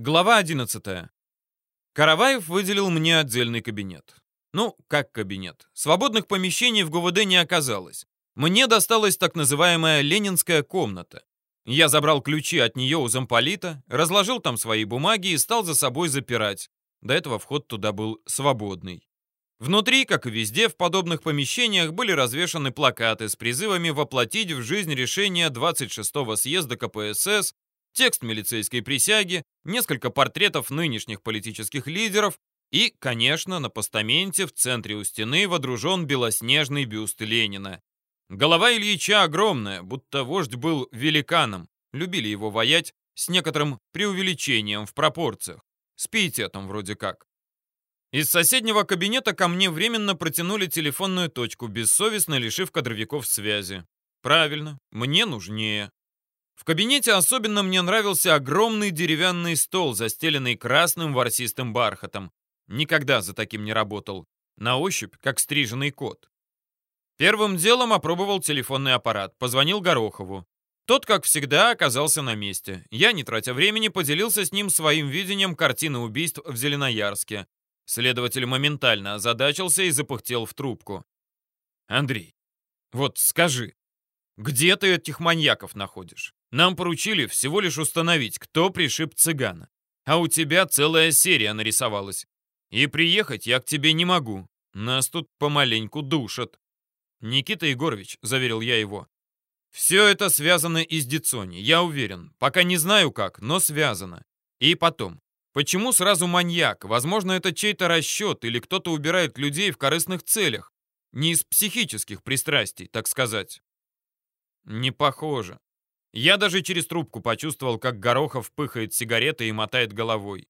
Глава 11. Караваев выделил мне отдельный кабинет. Ну, как кабинет. Свободных помещений в ГУВД не оказалось. Мне досталась так называемая ленинская комната. Я забрал ключи от нее у замполита, разложил там свои бумаги и стал за собой запирать. До этого вход туда был свободный. Внутри, как и везде в подобных помещениях, были развешаны плакаты с призывами воплотить в жизнь решение 26-го съезда КПСС текст милицейской присяги, несколько портретов нынешних политических лидеров и, конечно, на постаменте в центре у стены водружен белоснежный бюст Ленина. Голова Ильича огромная, будто вождь был великаном. Любили его воять с некоторым преувеличением в пропорциях. С пиететом вроде как. Из соседнего кабинета ко мне временно протянули телефонную точку, бессовестно лишив кадровиков связи. Правильно, мне нужнее. В кабинете особенно мне нравился огромный деревянный стол, застеленный красным ворсистым бархатом. Никогда за таким не работал. На ощупь, как стриженный кот. Первым делом опробовал телефонный аппарат, позвонил Горохову. Тот, как всегда, оказался на месте. Я, не тратя времени, поделился с ним своим видением картины убийств в Зеленоярске. Следователь моментально озадачился и запыхтел в трубку. «Андрей, вот скажи, где ты этих маньяков находишь? Нам поручили всего лишь установить, кто пришиб цыгана. А у тебя целая серия нарисовалась. И приехать я к тебе не могу. Нас тут помаленьку душат. Никита Егорович, заверил я его. Все это связано и с Дицони, я уверен. Пока не знаю как, но связано. И потом, почему сразу маньяк? Возможно, это чей-то расчет или кто-то убирает людей в корыстных целях. Не из психических пристрастий, так сказать. Не похоже. Я даже через трубку почувствовал, как Горохов пыхает сигареты и мотает головой.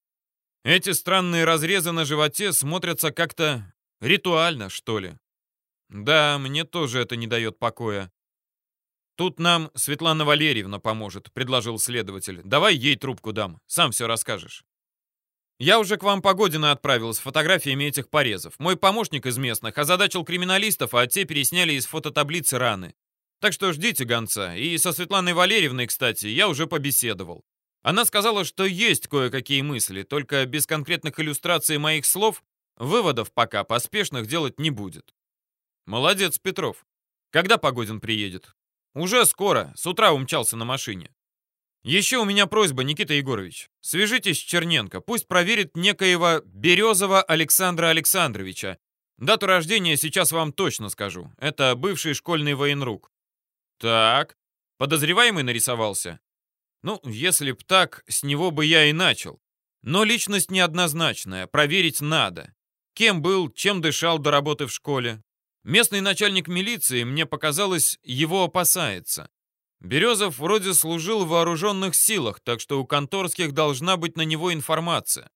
Эти странные разрезы на животе смотрятся как-то ритуально, что ли. Да, мне тоже это не дает покоя. Тут нам Светлана Валерьевна поможет, предложил следователь. Давай ей трубку дам, сам все расскажешь. Я уже к вам Погодина отправил с фотографиями этих порезов. Мой помощник из местных озадачил криминалистов, а те пересняли из фототаблицы раны. Так что ждите гонца. И со Светланой Валерьевной, кстати, я уже побеседовал. Она сказала, что есть кое-какие мысли, только без конкретных иллюстраций моих слов выводов пока поспешных делать не будет. Молодец, Петров. Когда Погодин приедет? Уже скоро, с утра умчался на машине. Еще у меня просьба, Никита Егорович. Свяжитесь с Черненко, пусть проверит некоего Березова Александра Александровича. Дату рождения сейчас вам точно скажу. Это бывший школьный военрук. Так, подозреваемый нарисовался? Ну, если б так, с него бы я и начал. Но личность неоднозначная, проверить надо. Кем был, чем дышал до работы в школе. Местный начальник милиции, мне показалось, его опасается. Березов вроде служил в вооруженных силах, так что у конторских должна быть на него информация.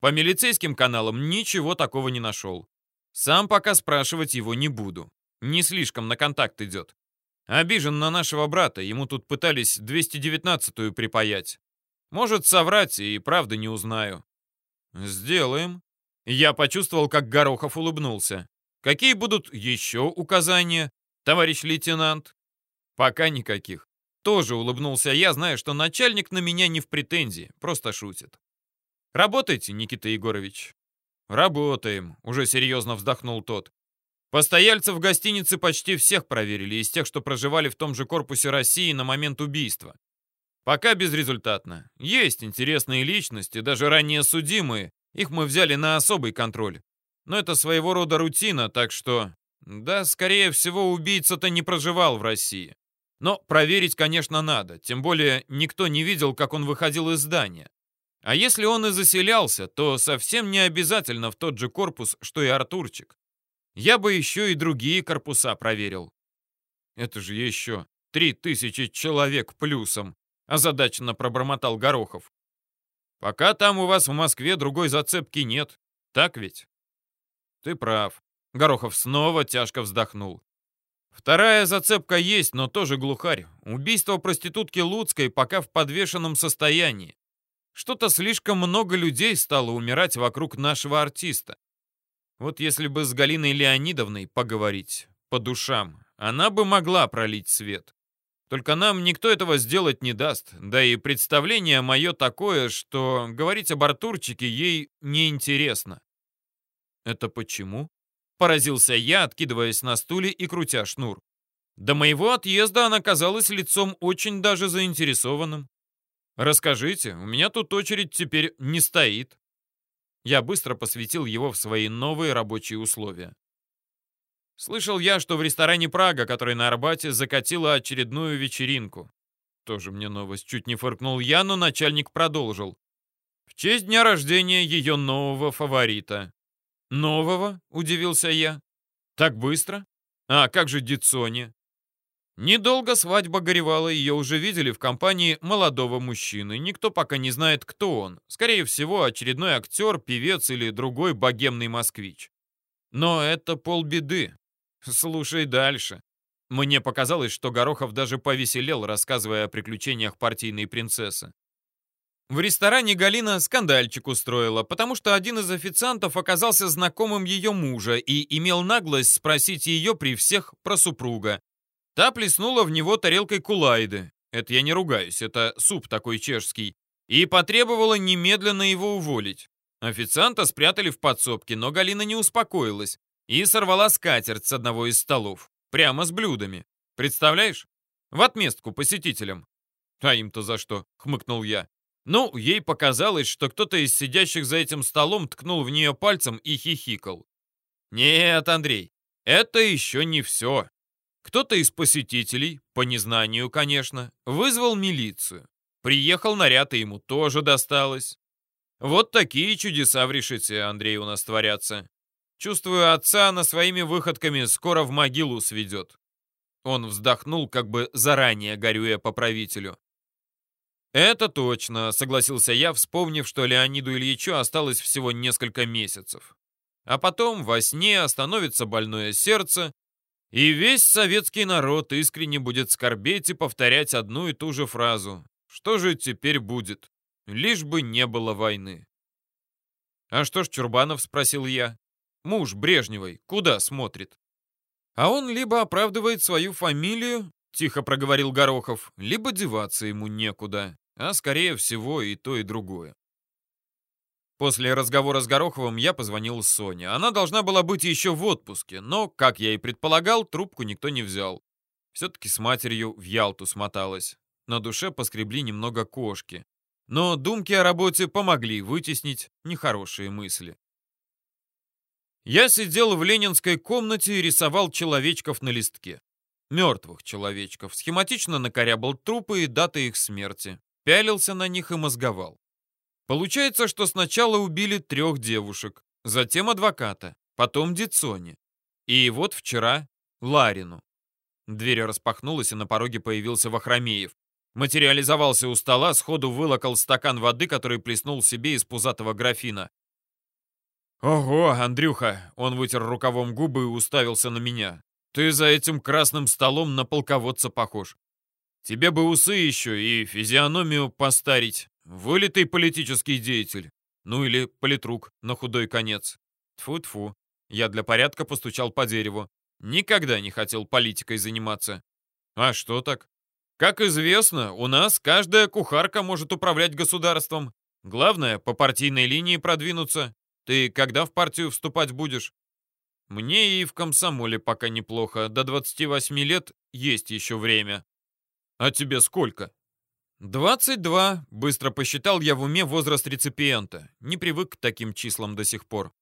По милицейским каналам ничего такого не нашел. Сам пока спрашивать его не буду. Не слишком на контакт идет. Обижен на нашего брата, ему тут пытались 219-ю припаять. Может соврать и правда не узнаю. Сделаем. Я почувствовал, как Горохов улыбнулся. Какие будут еще указания, товарищ лейтенант? Пока никаких. Тоже улыбнулся я, зная, что начальник на меня не в претензии, просто шутит. Работайте, Никита Егорович. Работаем, уже серьезно вздохнул тот. Постояльцев гостиницы почти всех проверили, из тех, что проживали в том же корпусе России на момент убийства. Пока безрезультатно. Есть интересные личности, даже ранее судимые. Их мы взяли на особый контроль. Но это своего рода рутина, так что... Да, скорее всего, убийца-то не проживал в России. Но проверить, конечно, надо. Тем более, никто не видел, как он выходил из здания. А если он и заселялся, то совсем не обязательно в тот же корпус, что и Артурчик. Я бы еще и другие корпуса проверил. Это же еще три тысячи человек плюсом, озадаченно пробормотал Горохов. Пока там у вас в Москве другой зацепки нет, так ведь? Ты прав. Горохов снова тяжко вздохнул. Вторая зацепка есть, но тоже глухарь. Убийство проститутки Луцкой пока в подвешенном состоянии. Что-то слишком много людей стало умирать вокруг нашего артиста. Вот если бы с Галиной Леонидовной поговорить по душам, она бы могла пролить свет. Только нам никто этого сделать не даст, да и представление мое такое, что говорить об Артурчике ей неинтересно». «Это почему?» — поразился я, откидываясь на стуле и крутя шнур. До моего отъезда она казалась лицом очень даже заинтересованным. «Расскажите, у меня тут очередь теперь не стоит». Я быстро посвятил его в свои новые рабочие условия. Слышал я, что в ресторане «Прага», который на Арбате, закатила очередную вечеринку. Тоже мне новость. Чуть не фыркнул я, но начальник продолжил. В честь дня рождения ее нового фаворита. «Нового?» — удивился я. «Так быстро? А как же Дицони?» Недолго свадьба горевала, ее уже видели в компании молодого мужчины. Никто пока не знает, кто он. Скорее всего, очередной актер, певец или другой богемный москвич. Но это полбеды. Слушай дальше. Мне показалось, что Горохов даже повеселел, рассказывая о приключениях партийной принцессы. В ресторане Галина скандальчик устроила, потому что один из официантов оказался знакомым ее мужа и имел наглость спросить ее при всех про супруга. Та плеснула в него тарелкой кулайды. Это я не ругаюсь, это суп такой чешский. И потребовала немедленно его уволить. Официанта спрятали в подсобке, но Галина не успокоилась и сорвала скатерть с одного из столов. Прямо с блюдами. Представляешь? В отместку посетителям. А им-то за что? Хмыкнул я. Ну, ей показалось, что кто-то из сидящих за этим столом ткнул в нее пальцем и хихикал. Нет, Андрей, это еще не все. Кто-то из посетителей, по незнанию, конечно, вызвал милицию. Приехал наряд, и ему тоже досталось. Вот такие чудеса в решете, Андрей, у нас творятся. Чувствую, отца она своими выходками скоро в могилу сведет. Он вздохнул, как бы заранее горюя по правителю. «Это точно», — согласился я, вспомнив, что Леониду Ильичу осталось всего несколько месяцев. А потом во сне остановится больное сердце, и весь советский народ искренне будет скорбеть и повторять одну и ту же фразу. Что же теперь будет? Лишь бы не было войны. «А что ж Чурбанов?» — спросил я. «Муж Брежневой куда смотрит?» «А он либо оправдывает свою фамилию, — тихо проговорил Горохов, — либо деваться ему некуда, а скорее всего и то, и другое. После разговора с Гороховым я позвонил Соне. Она должна была быть еще в отпуске, но, как я и предполагал, трубку никто не взял. Все-таки с матерью в Ялту смоталась. На душе поскребли немного кошки. Но думки о работе помогли вытеснить нехорошие мысли. Я сидел в ленинской комнате и рисовал человечков на листке. Мертвых человечков. Схематично накорябал трупы и даты их смерти. Пялился на них и мозговал. Получается, что сначала убили трех девушек, затем адвоката, потом Дицони. И вот вчера Ларину. Дверь распахнулась, и на пороге появился Вахромеев. Материализовался у стола, сходу вылокал стакан воды, который плеснул себе из пузатого графина. «Ого, Андрюха!» — он вытер рукавом губы и уставился на меня. «Ты за этим красным столом на полководца похож. Тебе бы усы еще и физиономию постарить. Вылитый политический деятель. Ну или политрук на худой конец. Тфу-тфу. Я для порядка постучал по дереву. Никогда не хотел политикой заниматься. А что так? Как известно, у нас каждая кухарка может управлять государством. Главное, по партийной линии продвинуться. Ты когда в партию вступать будешь? Мне и в комсомоле пока неплохо. До 28 лет есть еще время. А тебе сколько? «22», — быстро посчитал я в уме возраст реципиента. Не привык к таким числам до сих пор.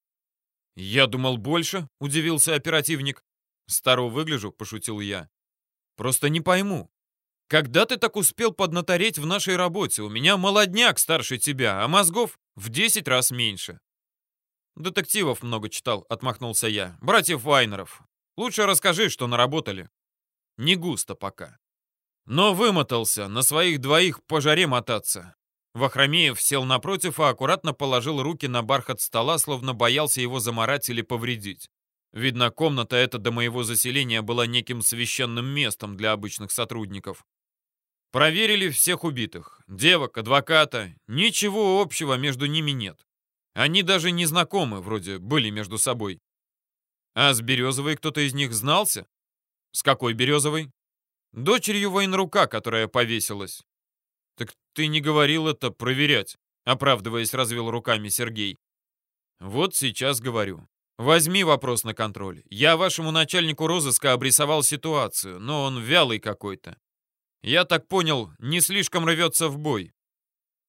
«Я думал больше», — удивился оперативник. «Старо выгляжу», — пошутил я. «Просто не пойму. Когда ты так успел поднатореть в нашей работе? У меня молодняк старше тебя, а мозгов в 10 раз меньше». «Детективов много читал», — отмахнулся я. «Братьев Вайнеров. Лучше расскажи, что наработали». «Не густо пока». Но вымотался, на своих двоих по жаре мотаться. Вахромеев сел напротив и аккуратно положил руки на бархат стола, словно боялся его заморать или повредить. Видно, комната эта до моего заселения была неким священным местом для обычных сотрудников. Проверили всех убитых. Девок, адвоката. Ничего общего между ними нет. Они даже не знакомы, вроде, были между собой. А с Березовой кто-то из них знался? С какой Березовой? Дочерью военрука, которая повесилась. Так ты не говорил это проверять, оправдываясь, развел руками Сергей. Вот сейчас говорю. Возьми вопрос на контроль. Я вашему начальнику розыска обрисовал ситуацию, но он вялый какой-то. Я так понял, не слишком рвется в бой.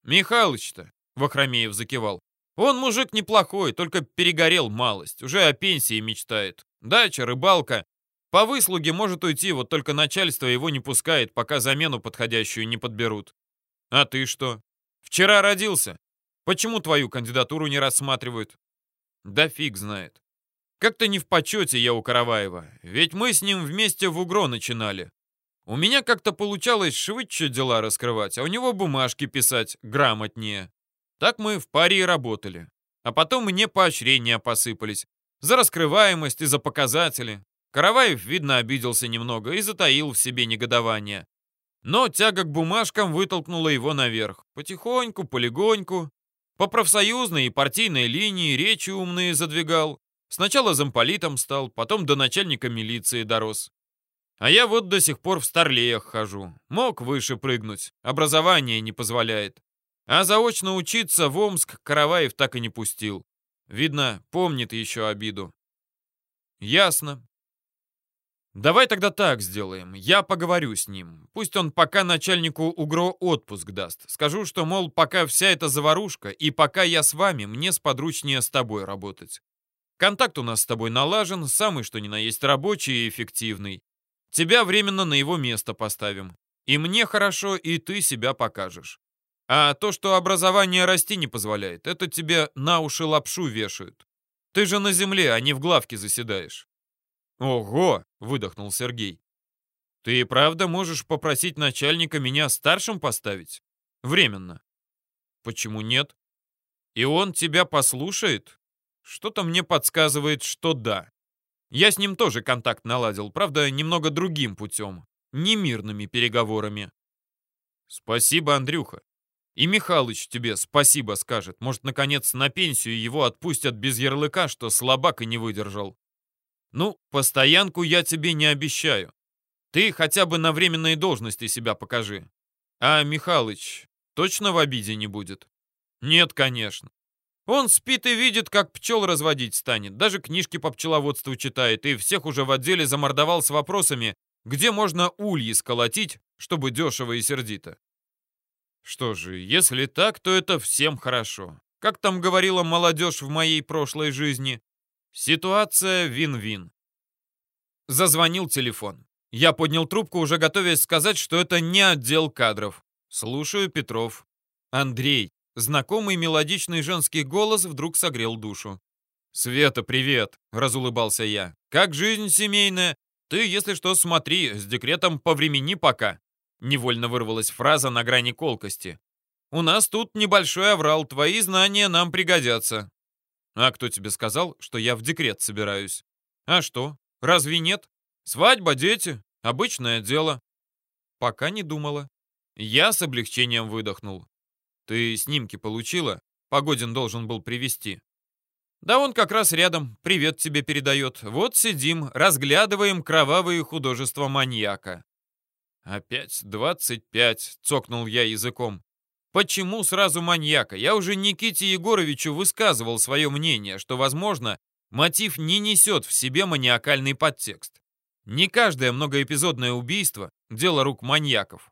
Михалыч-то, Вахромеев закивал. Он мужик неплохой, только перегорел малость. Уже о пенсии мечтает. Дача, рыбалка. По выслуге может уйти, вот только начальство его не пускает, пока замену подходящую не подберут. А ты что? Вчера родился. Почему твою кандидатуру не рассматривают? Да фиг знает. Как-то не в почете я у Караваева, ведь мы с ним вместе в УГРО начинали. У меня как-то получалось швыдче дела раскрывать, а у него бумажки писать грамотнее. Так мы в паре и работали. А потом мне поощрения посыпались. За раскрываемость и за показатели. Караваев, видно, обиделся немного и затаил в себе негодование. Но тяга к бумажкам вытолкнула его наверх. Потихоньку, полегоньку. По профсоюзной и партийной линии речи умные задвигал. Сначала замполитом стал, потом до начальника милиции дорос. А я вот до сих пор в старлеях хожу. Мог выше прыгнуть, образование не позволяет. А заочно учиться в Омск Караваев так и не пустил. Видно, помнит еще обиду. Ясно. Давай тогда так сделаем. Я поговорю с ним. Пусть он пока начальнику УГРО отпуск даст. Скажу, что, мол, пока вся эта заварушка, и пока я с вами, мне сподручнее с тобой работать. Контакт у нас с тобой налажен, самый что ни на есть рабочий и эффективный. Тебя временно на его место поставим. И мне хорошо, и ты себя покажешь. А то, что образование расти не позволяет, это тебе на уши лапшу вешают. Ты же на земле, а не в главке заседаешь. Ого, выдохнул Сергей. Ты и правда можешь попросить начальника меня старшим поставить? Временно. Почему нет? И он тебя послушает? Что-то мне подсказывает, что да. Я с ним тоже контакт наладил, правда, немного другим путем. Не мирными переговорами. Спасибо, Андрюха. И Михалыч тебе спасибо скажет. Может, наконец, на пенсию его отпустят без ярлыка, что слабак и не выдержал. Ну, постоянку я тебе не обещаю. Ты хотя бы на временной должности себя покажи. А Михалыч точно в обиде не будет? Нет, конечно. Он спит и видит, как пчел разводить станет, даже книжки по пчеловодству читает, и всех уже в отделе замордовал с вопросами, где можно ульи сколотить, чтобы дешево и сердито. Что же, если так, то это всем хорошо. Как там говорила молодежь в моей прошлой жизни, ситуация вин-вин. Зазвонил телефон. Я поднял трубку, уже готовясь сказать, что это не отдел кадров. Слушаю, Петров. Андрей, Знакомый мелодичный женский голос вдруг согрел душу. «Света, привет!» — разулыбался я. «Как жизнь семейная? Ты, если что, смотри, с декретом повремени пока!» Невольно вырвалась фраза на грани колкости. «У нас тут небольшой аврал, твои знания нам пригодятся». «А кто тебе сказал, что я в декрет собираюсь?» «А что, разве нет? Свадьба, дети, обычное дело». «Пока не думала». Я с облегчением выдохнул. Ты снимки получила? Погодин должен был привезти. Да он как раз рядом, привет тебе передает. Вот сидим, разглядываем кровавые художества маньяка. Опять двадцать пять, цокнул я языком. Почему сразу маньяка? Я уже Никите Егоровичу высказывал свое мнение, что, возможно, мотив не несет в себе маниакальный подтекст. Не каждое многоэпизодное убийство – дело рук маньяков.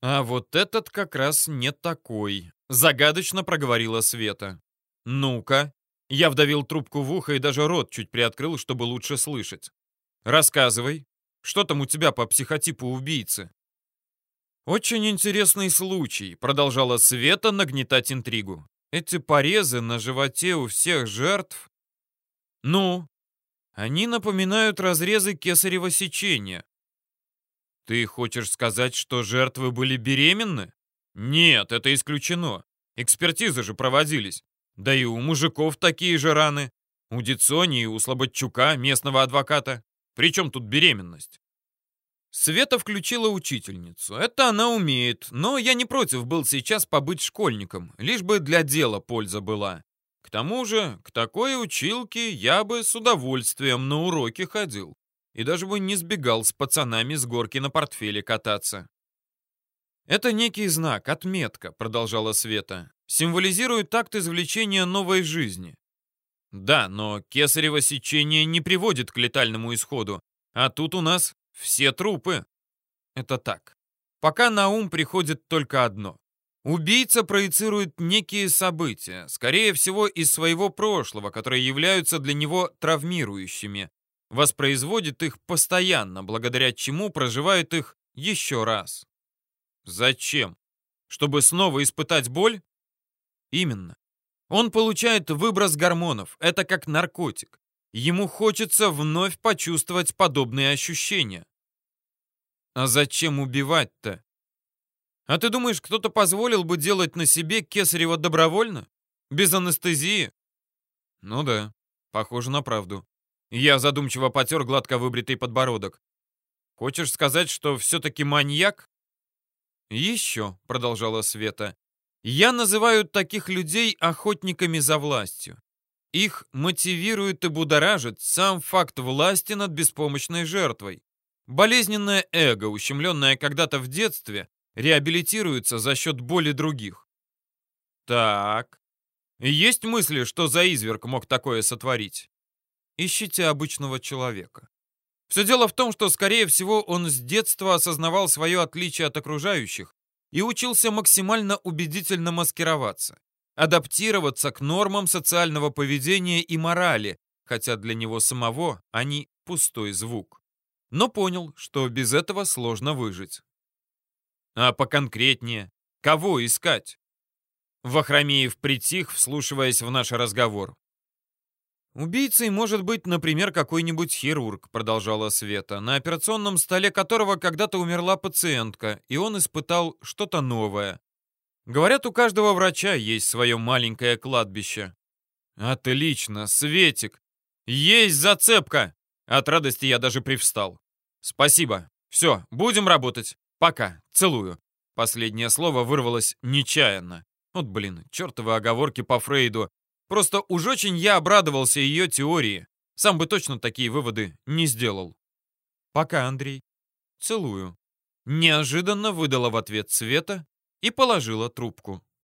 «А вот этот как раз не такой», — загадочно проговорила Света. «Ну-ка». Я вдавил трубку в ухо и даже рот чуть приоткрыл, чтобы лучше слышать. «Рассказывай, что там у тебя по психотипу убийцы?» «Очень интересный случай», — продолжала Света нагнетать интригу. «Эти порезы на животе у всех жертв...» «Ну?» «Они напоминают разрезы кесарево сечения. Ты хочешь сказать, что жертвы были беременны? Нет, это исключено. Экспертизы же проводились. Да и у мужиков такие же раны. У Дицони и у Слободчука, местного адвоката. Причем тут беременность? Света включила учительницу. Это она умеет, но я не против был сейчас побыть школьником, лишь бы для дела польза была. К тому же, к такой училке я бы с удовольствием на уроки ходил. и даже бы не сбегал с пацанами с горки на портфеле кататься. «Это некий знак, отметка», — продолжала Света. «Символизирует акт извлечения новой жизни». «Да, но кесарево сечение не приводит к летальному исходу, а тут у нас все трупы». «Это так. Пока на ум приходит только одно. Убийца проецирует некие события, скорее всего, из своего прошлого, которые являются для него травмирующими, воспроизводит их постоянно, благодаря чему проживает их еще раз. Зачем? Чтобы снова испытать боль? Именно. Он получает выброс гормонов. Это как наркотик. Ему хочется вновь почувствовать подобные ощущения. А зачем убивать-то? А ты думаешь, кто-то позволил бы делать на себе кесарево добровольно? Без анестезии? Ну да, похоже на правду. Я задумчиво потер гладко выбритый подбородок. Хочешь сказать, что все-таки маньяк? «Еще», — продолжала Света, — «я называю таких людей охотниками за властью. Их мотивирует и будоражит сам факт власти над беспомощной жертвой. Болезненное эго, ущемленное когда-то в детстве, реабилитируется за счет боли других. Так. Есть мысли, что за изверг мог такое сотворить? Ищите обычного человека. Все дело в том, что, скорее всего, он с детства осознавал свое отличие от окружающих и учился максимально убедительно маскироваться, адаптироваться к нормам социального поведения и морали, хотя для него самого они пустой звук. Но понял, что без этого сложно выжить. А поконкретнее, кого искать? Вахромеев притих, вслушиваясь в наш разговор. «Убийцей может быть, например, какой-нибудь хирург», — продолжала Света, на операционном столе которого когда-то умерла пациентка, и он испытал что-то новое. Говорят, у каждого врача есть свое маленькое кладбище. «Отлично, Светик! Есть зацепка!» От радости я даже привстал. «Спасибо. Все, будем работать. Пока. Целую». Последнее слово вырвалось нечаянно. Вот, блин, чертовы оговорки по Фрейду. Просто уж очень я обрадовался ее теории. Сам бы точно такие выводы не сделал. Пока, Андрей. Целую. Неожиданно выдала в ответ Света и положила трубку.